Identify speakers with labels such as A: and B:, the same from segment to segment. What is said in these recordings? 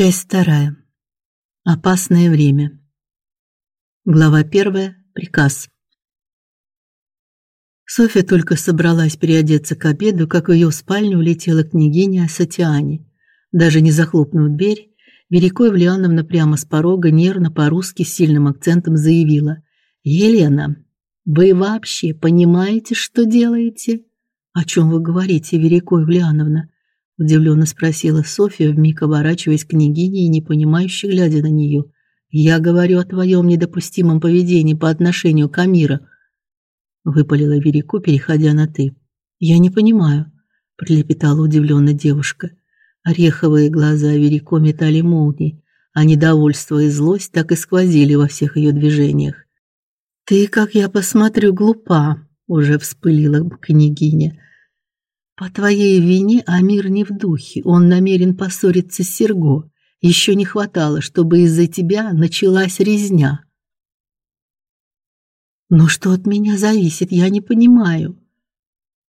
A: Часть вторая. Опасное время. Глава первая. Приказ. Софья только собралась переодеться к обеду, как в ее спальню улетела княгиня Сатиани. Даже не захлопнув дверь, Верико Евлеановна прямо с порога нервно по-русски с сильным акцентом заявила: "Елена, вы вообще понимаете, что делаете?" "О чем вы говорите, Верико Евлеановна?" Удивленно спросила Софья, вмиг оборачиваясь к княгине и непонимающе глядя на нее. Я говорю о твоем недопустимом поведении по отношению к Амира, выпалила Верико, переходя на ты. Я не понимаю, пролепетала удивленно девушка. Ореховые глаза Верико метали молнии, а недовольство и злость так и сквозили во всех ее движениях. Ты, как я посмотрю, глупа, уже вспылила княгиня. По твоей вине Амир не в духе. Он намерен поссориться с Серго. Еще не хватало, чтобы из-за тебя началась резня. Но что от меня зависит, я не понимаю.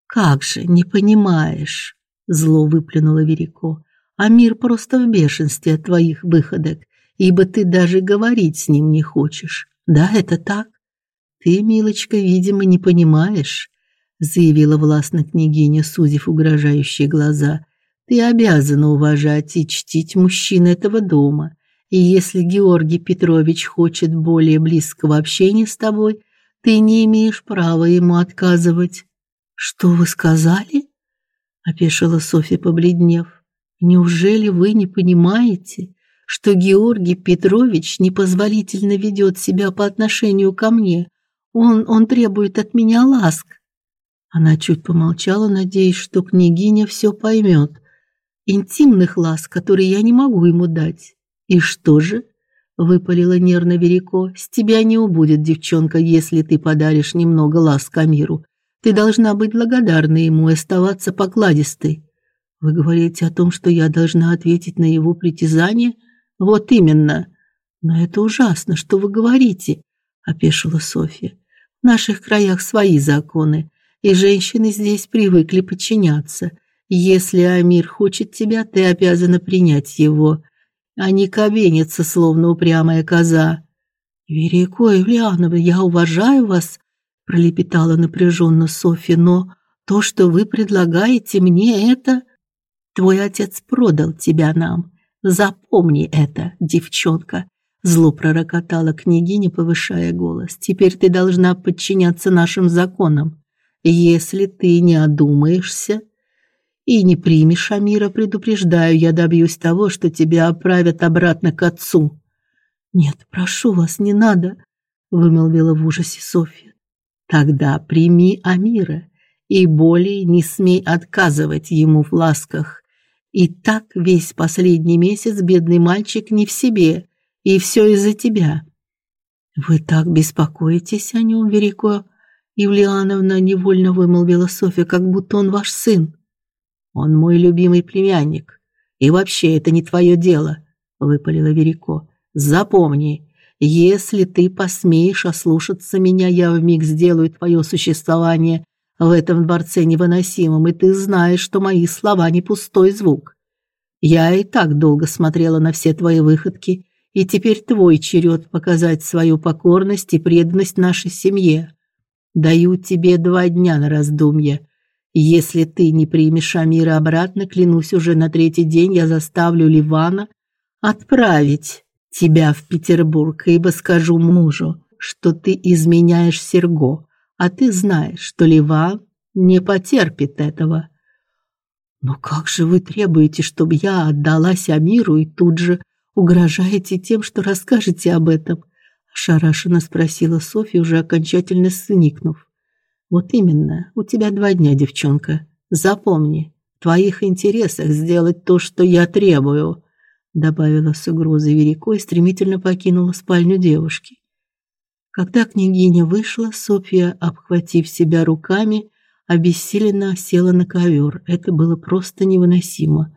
A: Как же, не понимаешь? Зло выплюнула Верико. Амир просто в бешенстве от твоих выходок, ибо ты даже говорить с ним не хочешь. Да, это так. Ты, милочка, видимо, не понимаешь заявила властно княгиня, сузив угрожающие глаза. Ты обязана уважать и чтить мужчин этого дома. И если Георгий Петрович хочет более близкого общения с тобой, ты не имеешь права ему отказывать. Что вы сказали? опешила Софья, побледнев. Неужели вы не понимаете, что Георгий Петрович непозволительно ведет себя по отношению ко мне? Он он требует от меня ласк. Она чуть помолчала, надеясь, что княгиня все поймет. Интимных ласк, которые я не могу ему дать. И что же? выпалила нервно Верико. С тебя не убудет, девчонка, если ты подаришь немного ласк Амиру. Ты должна быть благодарна ему и оставаться покладистой. Вы говорите о том, что я должна ответить на его притязание? Вот именно. Но это ужасно, что вы говорите, опешила Софья. В наших краях свои законы и женщины здесь привыкли подчиняться. Если Амир хочет тебя, ты обязана принять его, а не кабениться, словно упрямая коза. Верико Евлеанова, я уважаю вас, пролепетала напряженно Софья, но то, что вы предлагаете мне это, твой отец продал тебя нам. Запомни это, девчонка. Зло пророкотала княгиня, повышая голос. Теперь ты должна подчиняться нашим законам. Если ты не одумаешься и не примешь Амира, предупреждаю, я добьюсь того, что тебя отправят обратно к отцу. Нет, прошу вас, не надо, вымолвила в ужасе Софья. Тогда прими Амира и более не смей отказывать ему в ласках. И так весь последний месяц бедный мальчик не в себе, и все из-за тебя. Вы так беспокоитесь о нем, Верико, Юлиановна невольно вымолвила Софья, как будто он ваш сын. Он мой любимый племянник. И вообще это не твое дело, выпалила Верико. Запомни, если ты посмеешь ослушаться меня, я вмиг сделаю твое существование в этом дворце невыносимым, и ты знаешь, что мои слова не пустой звук. Я и так долго смотрела на все твои выходки, и теперь твой черед показать свою покорность и преданность нашей семье. Даю тебе два дня на раздумье. Если ты не примешь Амира обратно, клянусь, уже на третий день я заставлю Ливана отправить тебя в Петербург, ибо скажу мужу, что ты изменяешь Серго, а ты знаешь, что Ливан не потерпит этого. Но как же вы требуете, чтобы я отдалась Амиру и тут же угрожаете тем, что расскажете об этом? Ошарашенно спросила Софья, уже окончательно сникнув. Вот именно, у тебя два дня, девчонка. Запомни, в твоих интересах сделать то, что я требую, добавила с угрозой Верико и стремительно покинула спальню девушки. Когда княгиня вышла, Софья, обхватив себя руками, обессиленно села на ковер. Это было просто невыносимо.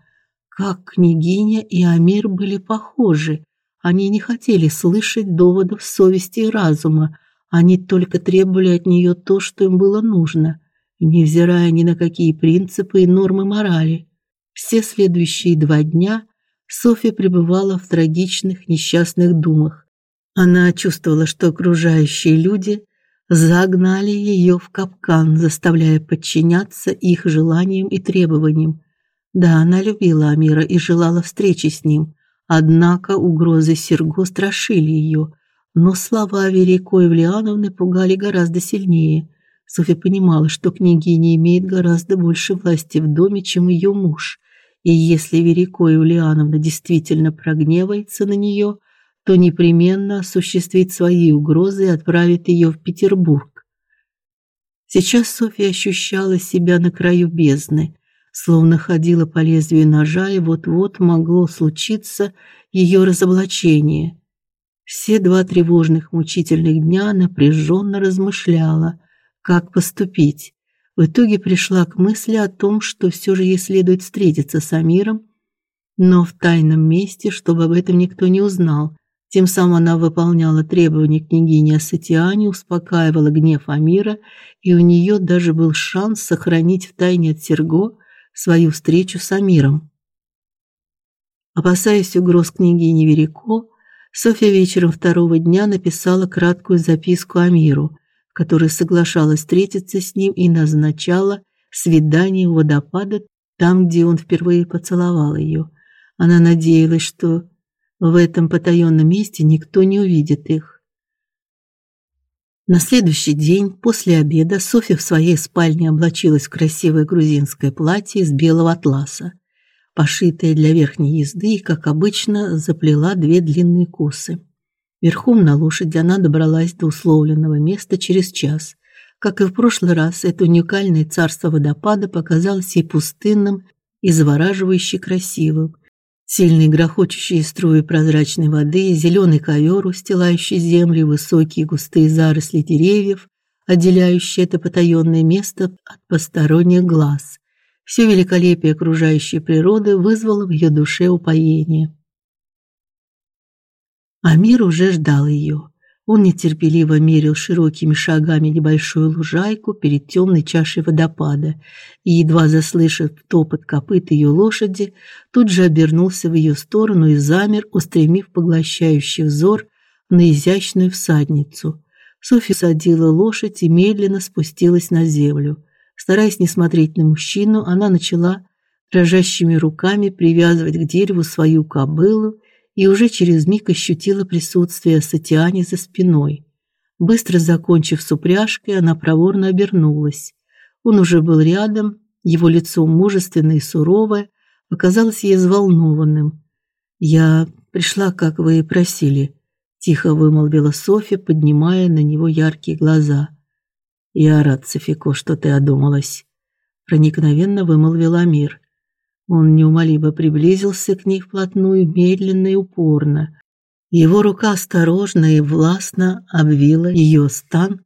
A: Как княгиня и Амир были похожи. Они не хотели слышать доводов совести и разума, они только требовали от нее то, что им было нужно, невзирая ни на какие принципы и нормы морали. Все следующие два дня Софья пребывала в трагичных, несчастных думах. Она чувствовала, что окружающие люди загнали ее в капкан, заставляя подчиняться их желаниям и требованиям. Да, она любила Амира и желала встречи с ним, однако угрозы Серго страшили ее, но слова Верико Евлеановны пугали гораздо сильнее. Софья понимала, что княгиня имеет гораздо больше власти в доме, чем ее муж. И если Верико Евлеановна действительно прогневается на нее, то непременно осуществит свои угрозы и отправит ее в Петербург. Сейчас Софья ощущала себя на краю бездны, словно ходила по лезвию ножа, и вот-вот могло случиться ее разоблачение. Все два тревожных, мучительных дня напряженно размышляла, как поступить. В итоге пришла к мысли о том, что все же ей следует встретиться с Амиром, но в тайном месте, чтобы об этом никто не узнал. Тем самым она выполняла требования княгини Асатиани, успокаивала гнев Амира, и у нее даже был шанс сохранить в тайне от Серго свою встречу с Амиром. Опасаясь угроз княгини Верико, Софья вечером второго дня написала краткую записку Амиру, в которой соглашалась встретиться с ним и назначала свидание у водопада там, где он впервые поцеловал ее. Она надеялась, что в этом потаенном месте никто не увидит их. На следующий день после обеда Софья в своей спальне облачилась в красивое грузинское платье из белого атласа, пошитое для верхней езды, и, как обычно, заплела две длинные косы. Верхом на лошади она добралась до условленного места через час. Как и в прошлый раз, это уникальное царство водопада показалось ей пустынным и завораживающе красивым, Сильные грохочущие струи прозрачной воды, зеленый ковер, устилающий землю, высокие густые заросли деревьев, отделяющие это потаенное место от посторонних глаз. Все великолепие окружающей природы вызвало в ее душе упоение. Амир уже ждал ее. Он нетерпеливо мерил широкими шагами небольшую лужайку перед темной чашей водопада и, едва заслышав топот копыт ее лошади, тут же обернулся в ее сторону и замер, устремив поглощающий взор на изящную всадницу. Софья садила лошадь и медленно спустилась на землю. Стараясь не смотреть на мужчину, она начала дрожащими руками привязывать к дереву свою кобылу и уже через миг ощутила присутствие Сатиани за спиной. Быстро закончив с упряжкой, она проворно обернулась. Он уже был рядом, его лицо мужественное и суровое, показалось ей взволнованным. "Я пришла, как вы и просили", тихо вымолвила Софья, поднимая на него яркие глаза. "Я рад, Софико, что ты одумалась", проникновенно вымолвил Амир. Он неумолимо приблизился к ней вплотную, медленно и упорно. Его рука осторожно и властно обвила ее стан,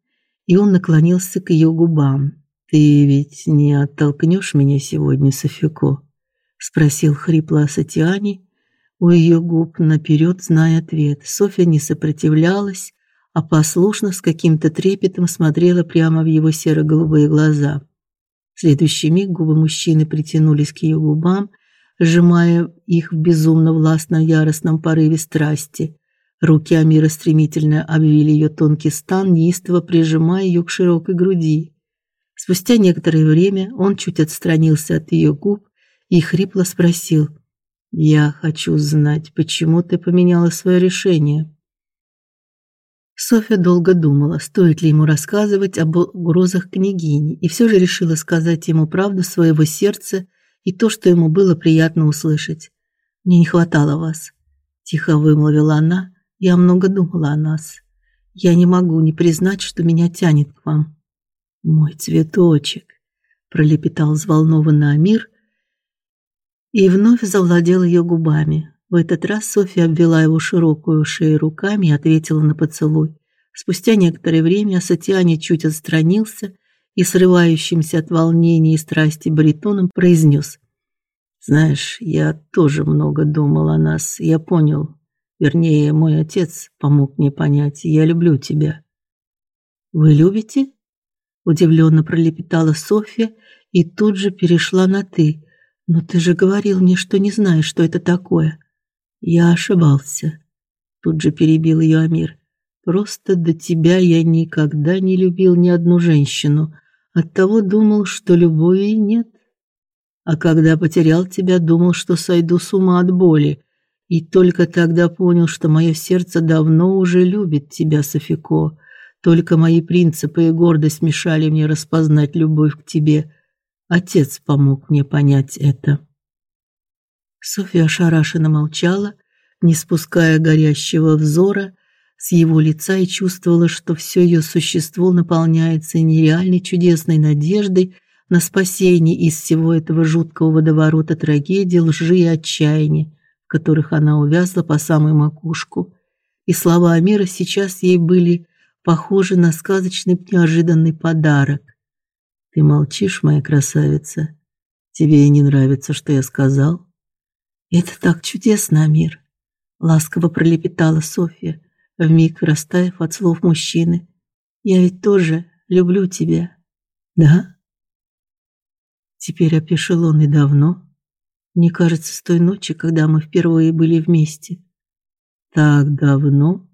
A: и он наклонился к ее губам. Ты ведь не оттолкнешь меня сегодня, Софико? спросил хрипло Сатиани, у ее губ наперед зная ответ. Софья не сопротивлялась, а послушно с каким-то трепетом смотрела прямо в его серо-голубые глаза. В следующий миг губы мужчины притянулись к ее губам, сжимая их в безумно властном яростном порыве страсти. Руки Амира стремительно обвили ее тонкий стан, неистово прижимая ее к широкой груди. Спустя некоторое время он чуть отстранился от ее губ и хрипло спросил: "Я хочу знать, почему ты поменяла свое решение?" Софья долго думала, стоит ли ему рассказывать об угрозах княгини, и все же решила сказать ему правду своего сердца и то, что ему было приятно услышать. Мне не хватало вас, тихо вымолвила она. Я много думала о нас. Я не могу не признать, что меня тянет к вам. Мой цветочек, пролепетал взволнованно Амир и вновь завладел ее губами. В этот раз Софья обвела его широкую шею руками и ответила на поцелуй. Спустя некоторое время Сатиани чуть отстранился и срывающимся от волнения и страсти баритоном произнес: "Знаешь, я тоже много думал о нас. Я понял, вернее, мой отец помог мне понять. Я люблю тебя". "Вы любите?" удивленно пролепетала Софья и тут же перешла на ты. "Но ты же говорил мне, что не знаешь, что это такое". Я ошибался. Тут же перебил ее Амир. Просто до тебя я никогда не любил ни одну женщину. Оттого думал, что любви нет. А когда потерял тебя, думал, что сойду с ума от боли. И только тогда понял, что мое сердце давно уже любит тебя, Софико. Только мои принципы и гордость мешали мне распознать любовь к тебе. Отец помог мне понять это. Софья ошарашенно молчала, не спуская горящего взора с его лица и чувствовала, что все ее существо наполняется нереальной чудесной надеждой на спасение из всего этого жуткого водоворота трагедии, лжи и отчаяния, в которых она увязла по самую макушку. И слова Амира сейчас ей были похожи на сказочный неожиданный подарок. Ты молчишь, моя красавица? Тебе не нравится, что я сказал? Это так чудесно, Амир, ласково пролепетала Софья, вмиг растаяв от слов мужчины. Я ведь тоже люблю тебя. Да? Теперь опешил он и давно. Мне кажется, с той ночи, когда мы впервые были вместе. Так давно?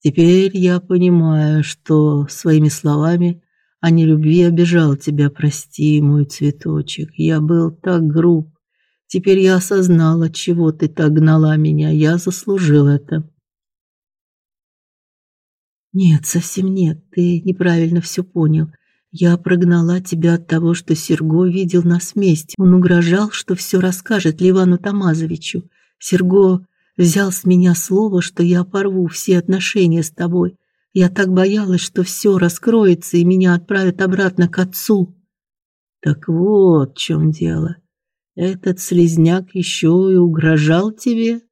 A: Теперь я понимаю, что своими словами о нелюбви обижал тебя, прости, мой цветочек. Я был так груб. Теперь я осознала, чего ты так гнала меня. Я заслужил это. Нет, совсем нет. Ты неправильно все понял. Я прогнала тебя от того, что Серго видел нас вместе. Он угрожал, что все расскажет Ливану Тамазовичу. Серго взял с меня слово, что я порву все отношения с тобой. Я так боялась, что все раскроется и меня отправят обратно к отцу. Так вот, в чем дело. Этот слезняк еще и угрожал тебе?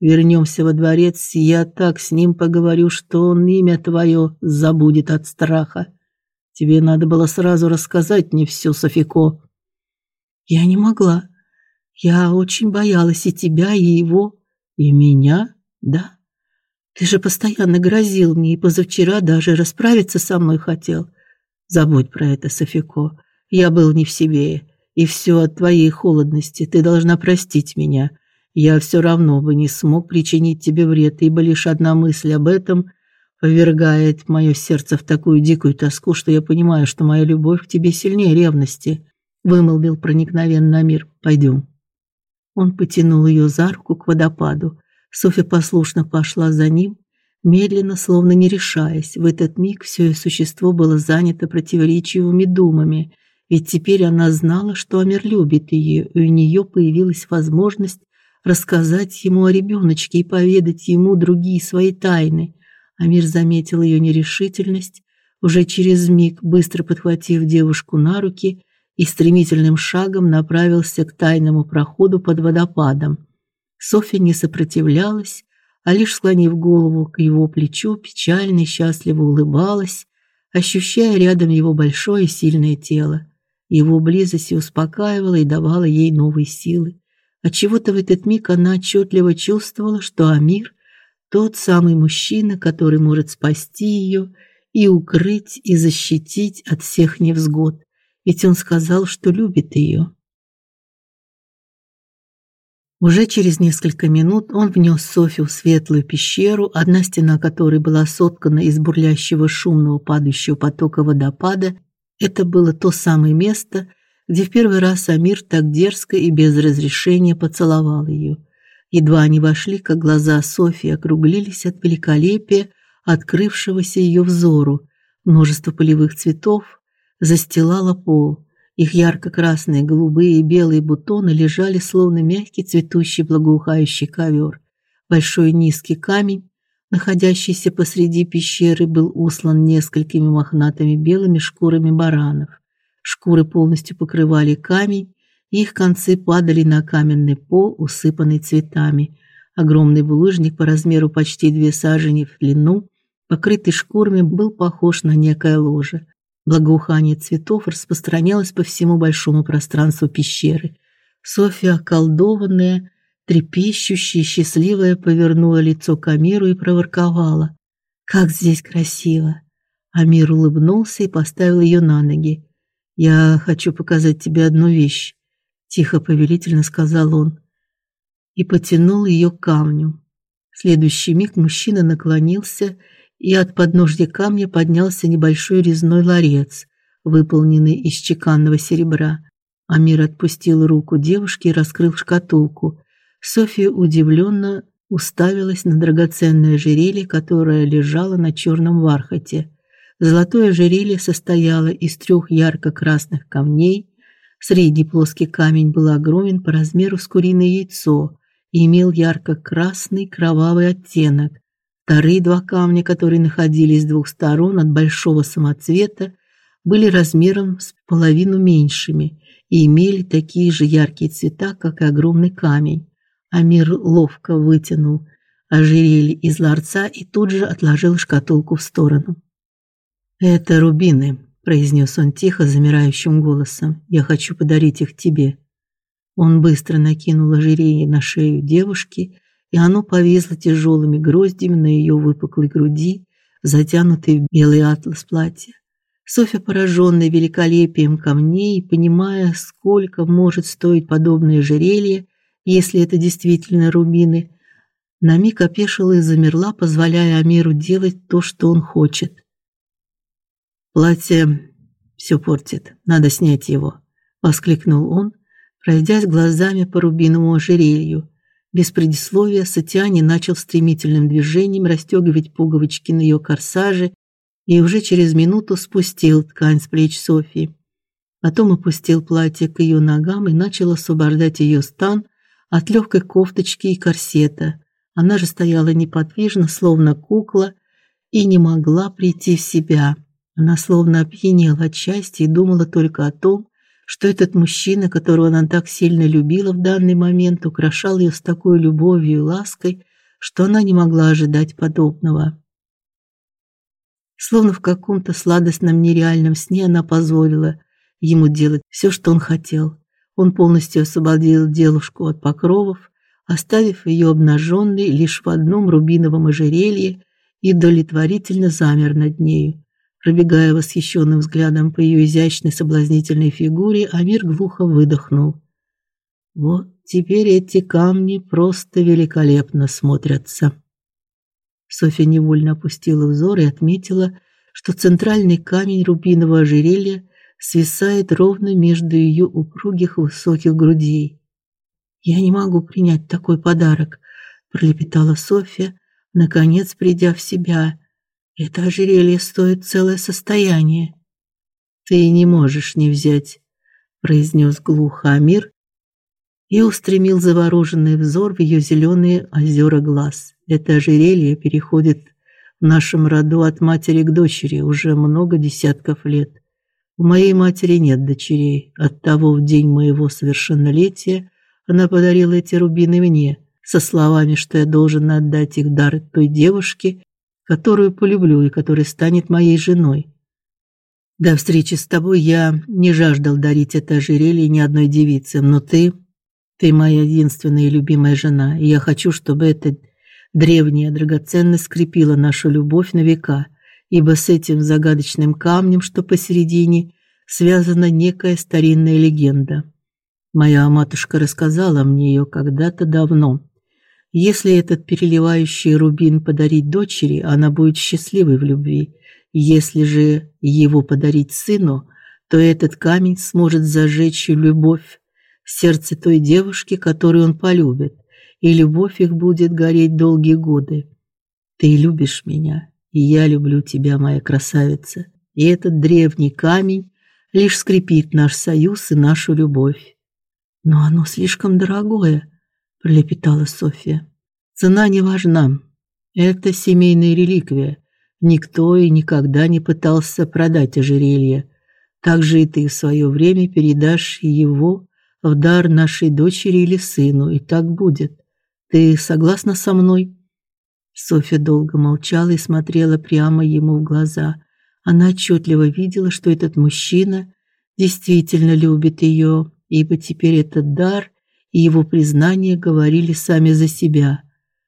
A: Вернемся во дворец, я так с ним поговорю, что он имя твое забудет от страха. Тебе надо было сразу рассказать мне все, Софико. Я не могла. Я очень боялась и тебя, и его, и меня, да? Ты же постоянно грозил мне и позавчера даже расправиться со мной хотел. Забудь про это, Софико. Я был не в себе, и все от твоей холодности. Ты должна простить меня. Я все равно бы не смог причинить тебе вред, ибо лишь одна мысль об этом повергает мое сердце в такую дикую тоску, что я понимаю, что моя любовь к тебе сильнее ревности, вымолвил проникновенно Амир. Пойдем. Он потянул ее за руку к водопаду. Софья послушно пошла за ним, медленно, словно не решаясь. В этот миг все ее существо было занято противоречивыми думами, ведь теперь она знала, что Амир любит ее, и у нее появилась возможность рассказать ему о ребеночке и поведать ему другие свои тайны. Амир заметил ее нерешительность, уже через миг быстро подхватив девушку на руки и стремительным шагом направился к тайному проходу под водопадом. Софья не сопротивлялась, а лишь склонив голову к его плечу, печально и счастливо улыбалась, ощущая рядом его большое и сильное тело. Его близость успокаивала и давала ей новые силы. От чего-то в этот миг она отчетливо чувствовала, что Амир тот самый мужчина, который может спасти ее и укрыть и защитить от всех невзгод. Ведь он сказал, что любит ее. Уже через несколько минут он внес Софию в светлую пещеру, одна стена которой была соткана из бурлящего шумного падающего потока водопада. Это было то самое место, где в первый раз Амир так дерзко и без разрешения поцеловал ее. Едва они вошли, как глаза Софии округлились от великолепия, открывшегося ее взору. Множество полевых цветов застилало пол. Их ярко-красные, голубые и белые бутоны лежали словно мягкий цветущий благоухающий ковер. Большой низкий камень, находящийся посреди пещеры, был услан несколькими мохнатыми белыми шкурами баранов. Шкуры полностью покрывали камень, их концы падали на каменный пол, усыпанный цветами. Огромный булыжник по размеру почти две сажени в длину, покрытый шкурами, был похож на некое ложе. Благоухание цветов распространялось по всему большому пространству пещеры. Софья, околдованная, трепещущая, счастливая, повернула лицо к Амиру и проворковала: "Как здесь красиво!" Амир улыбнулся и поставил ее на ноги. "Я хочу показать тебе одну вещь" тихо повелительно сказал он. и потянул ее к камню. В следующий миг мужчина наклонился, и от подножья камня поднялся небольшой резной ларец, выполненный из чеканного серебра. Амир отпустил руку девушки и раскрыл шкатулку. София удивленно уставилась на драгоценное ожерелье, которое лежало на черном бархате. Золотое ожерелье состояло из трех ярко-красных камней. Средний плоский камень был огромен по размеру с куриное яйцо и имел ярко-красный кровавый оттенок. Вторые два камня, которые находились с двух сторон от большого самоцвета, были размером с половину меньшими и имели такие же яркие цвета, как и огромный камень. Амир ловко вытянул ожерелье из ларца и тут же отложил шкатулку в сторону. "Это рубины", произнес он тихо, замирающим голосом. "Я хочу подарить их тебе". Он быстро накинул ожерелье на шею девушки, и оно повисло тяжелыми гроздями на ее выпуклой груди, затянутой в белый атлас платья. Софья, пораженная великолепием камней, понимая, сколько может стоить подобное ожерелье, если это действительно рубины, на миг опешила и замерла, позволяя Амиру делать то, что он хочет. Платье все портит, надо снять его, воскликнул он, пройдясь глазами по рубиновому ожерелью. Без предисловия Сатиани начал стремительным движением расстегивать пуговички на ее корсаже и уже через минуту спустил ткань с плеч Софии. Потом опустил платье к ее ногам и начал освобождать ее стан от легкой кофточки и корсета. Она же стояла неподвижно, словно кукла, и не могла прийти в себя. Она словно опьянела от счастья и думала только о том, что этот мужчина, которого она так сильно любила в данный момент, украшал ее с такой любовью и лаской, что она не могла ожидать подобного. Словно в каком-то сладостном нереальном сне она позволила ему делать все, что он хотел. Он полностью освободил девушку от покровов, оставив ее обнаженной лишь в одном рубиновом ожерелье и удовлетворительно замер над нею. Пробегая восхищенным взглядом по ее изящной соблазнительной фигуре, Амир глухо выдохнул. Вот теперь эти камни просто великолепно смотрятся. Софья невольно опустила взор и отметила, что центральный камень рубинового ожерелья свисает ровно между ее упругих высоких грудей. Я не могу принять такой подарок, пролепетала Софья, наконец придя в себя. Это ожерелье стоит целое состояние. Ты не можешь не взять, произнес глухо Амир и устремил завороженный взор в ее зеленые озера глаз. Это ожерелье переходит в нашем роду от матери к дочери уже много десятков лет. У моей матери нет дочерей. Оттого в день моего совершеннолетия она подарила эти рубины мне, со словами, что я должен отдать их дар той девушке, которую полюблю и которая станет моей женой. До встречи с тобой я не жаждал дарить это ожерелье ни одной девице, но ты ты моя единственная и любимая жена, и я хочу, чтобы эта древняя драгоценность скрепила нашу любовь на века ибо с этим загадочным камнем, что посередине, связана некая старинная легенда. Моя матушка рассказала мне ее когда-то давно. Если этот переливающий рубин подарить дочери, она будет счастливой в любви. Если же его подарить сыну, то этот камень сможет зажечь любовь в сердце той девушки, которую он полюбит, и любовь их будет гореть долгие годы. Ты любишь меня, и я люблю тебя, моя красавица. И этот древний камень лишь скрепит наш союз и нашу любовь. Но оно слишком дорогое, пролепетала Софья. Цена не важна. Это семейная реликвия. Никто и никогда не пытался продать ожерелье. Так же и ты в свое время передашь его в дар нашей дочери или сыну, и так будет. Ты согласна со мной? Софья долго молчала и смотрела прямо ему в глаза. Она отчетливо видела, что этот мужчина действительно любит ее, ибо теперь этот дар и его признание говорили сами за себя.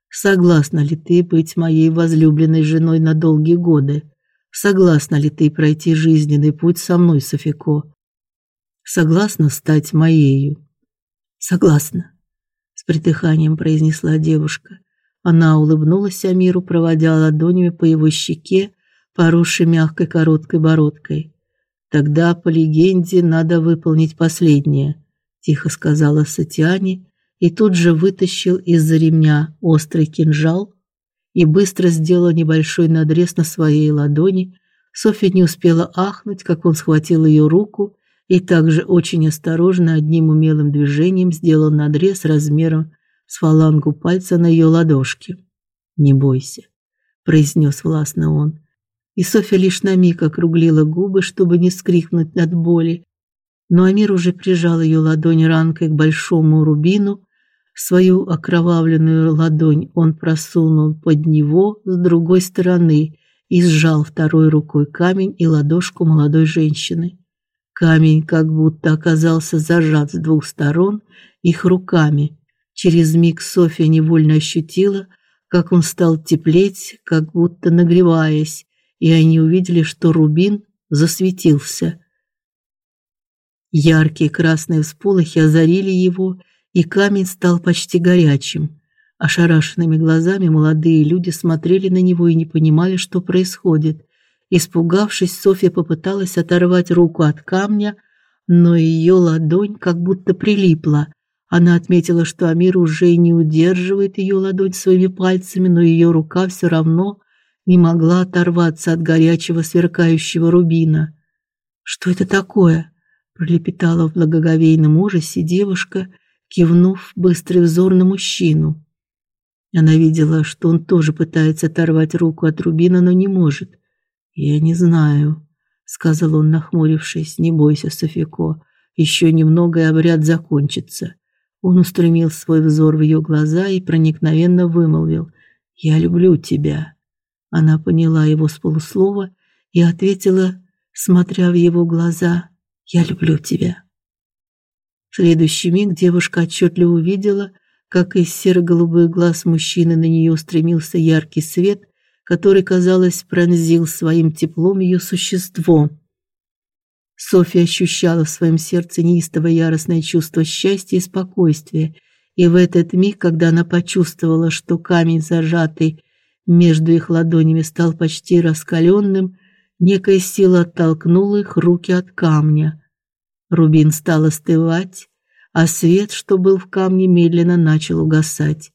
A: Согласна ли ты быть моей возлюбленной женой на долгие годы? Согласна ли ты пройти жизненный путь со мной, Софико? Согласна стать моею? Согласна с притыханием произнесла девушка. Она улыбнулась Амиру, проводя ладонями по его щеке, поросшей мягкой короткой бородкой. Тогда по легенде надо выполнить последнее, тихо сказала Сатиане и тут же вытащил из-за ремня острый кинжал и быстро сделал небольшой надрез на своей ладони. Софья не успела ахнуть, как он схватил ее руку и также очень осторожно одним умелым движением сделал надрез размером с фалангу пальца на ее ладошке. "Не бойся", произнес властно он. И Софья лишь на миг округлила губы, чтобы не скрикнуть от боли. Но Амир уже прижал ее ладонь ранкой к большому рубину. Свою окровавленную ладонь он просунул под него с другой стороны и сжал второй рукой камень и ладошку молодой женщины. Камень как будто оказался зажат с двух сторон их руками. Через миг Софья невольно ощутила, как он стал теплеть, как будто нагреваясь, и они увидели, что рубин засветился. Яркие красные всполохи озарили его, и камень стал почти горячим. Ошарашенными глазами молодые люди смотрели на него и не понимали, что происходит. Испугавшись, Софья попыталась оторвать руку от камня, но ее ладонь как будто прилипла. Она отметила, что Амир уже не удерживает ее ладонь своими пальцами, но ее рука все равно не могла оторваться от горячего сверкающего рубина. Что это такое? пролепетала в благоговейном ужасе девушка, кивнув быстрый взор на мужчину. Она видела, что он тоже пытается оторвать руку от рубина, но не может. Я не знаю, сказал он, нахмурившись. Не бойся, Софико, еще немного и обряд закончится. Он устремил свой взор в ее глаза и проникновенно вымолвил: "Я люблю тебя". Она поняла его с полуслова и ответила, смотря в его глаза: "Я люблю тебя". В следующий миг девушка отчетливо увидела, как из серо-голубых глаз мужчины на нее устремился яркий свет, который, казалось, пронзил своим теплом ее существо. Софья ощущала в своем сердце неистовое яростное чувство счастья и спокойствия, и в этот миг, когда она почувствовала, что камень, зажатый между их ладонями, стал почти раскаленным, некая сила оттолкнула их руки от камня. Рубин стал остывать, а свет, что был в камне, медленно начал угасать.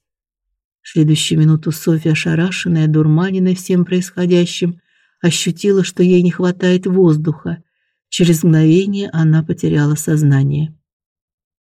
A: В следующую минуту Софья, ошарашенная, дурманенная всем происходящим, ощутила, что ей не хватает воздуха. Через мгновение она потеряла сознание.